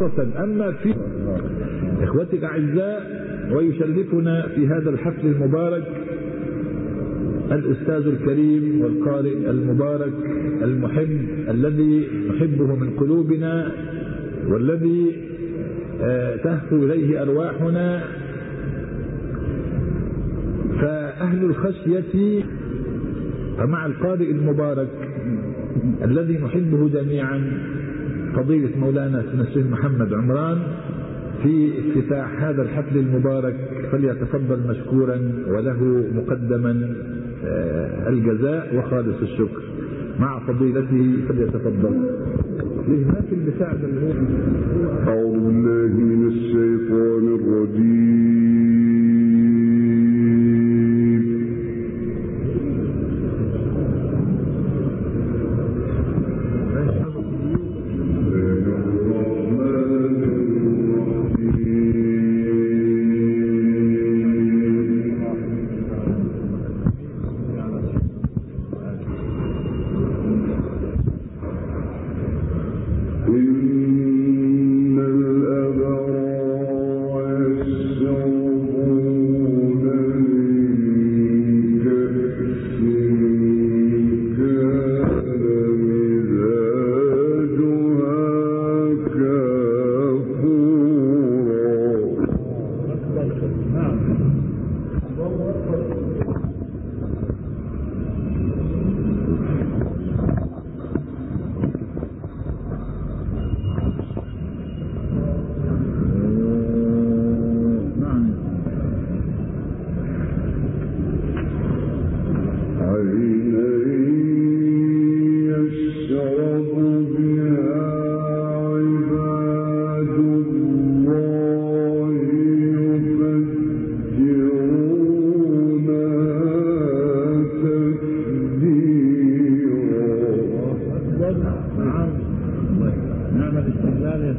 خاصة أما في إخوتي الأعزاء ويشرفنا في هذا الحفل المبارك الأستاذ الكريم والقارئ المبارك المحب، الذي نحبه من قلوبنا، والذي تهفو إليه أرواحنا. فأهل الخشية ومع القارئ المبارك الذي نحبه جميعا فضيلة مولانا الشيخ محمد عمران في افتتاح هذا الحفل المبارك فليتفضل مشكورا وله مقدما الجزاء وخالص الشكر. مع فضيلته فليتفضل. ليه ما في البتاع ده أعوذ بالله من الشيطان الرجيم.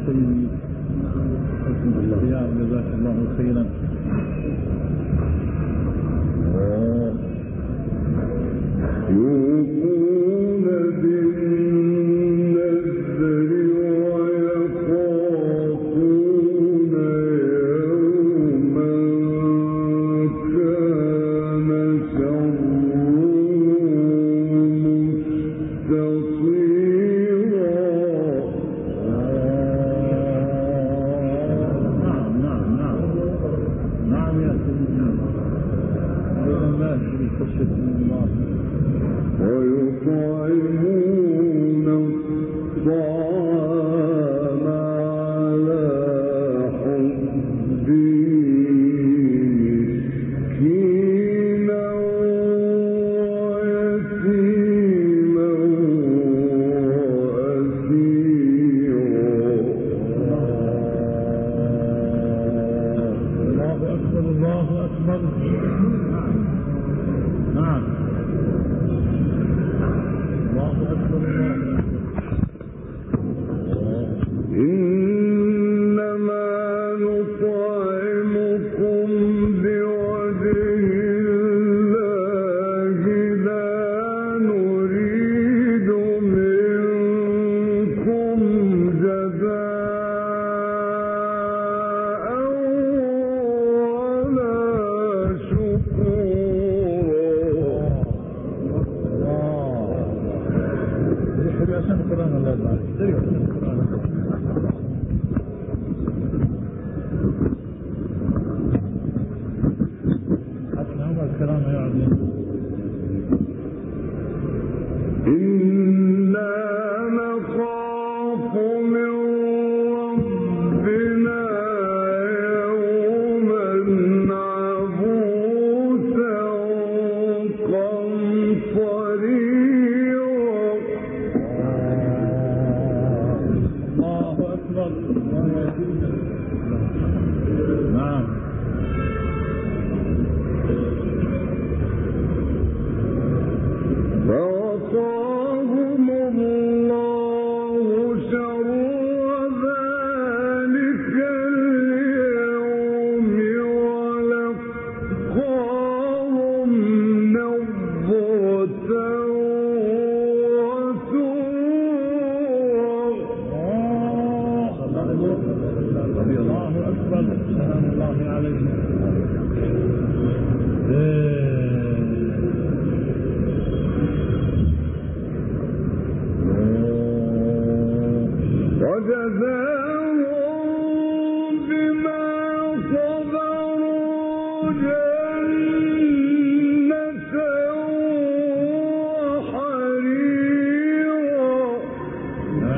الاستهلال يا سيدي جزاك الله خيرا. وأسيرا ہاں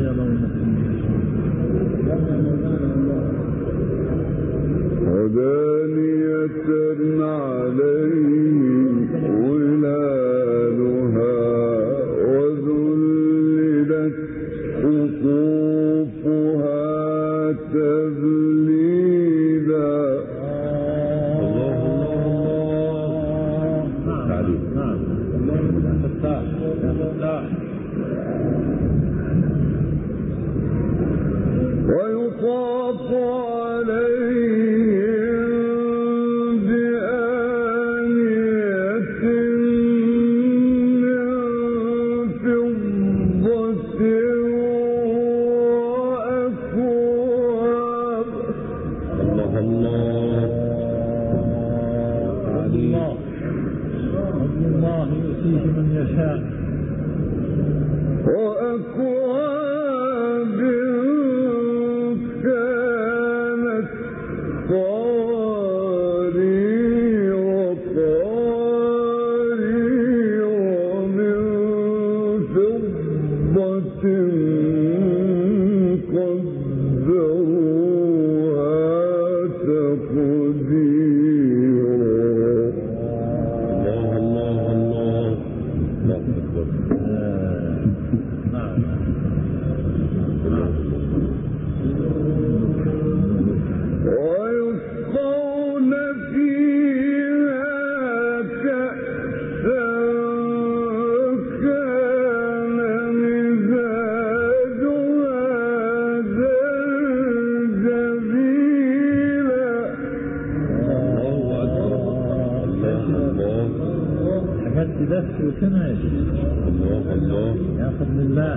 يرون يرون العزت بس وسمعت الله الله. ياخذ بالله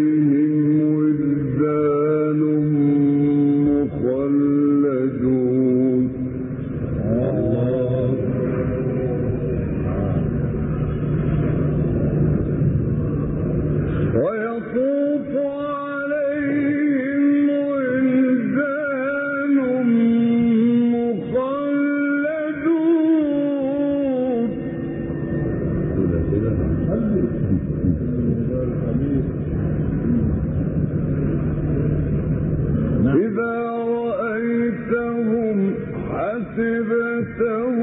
حسبتهم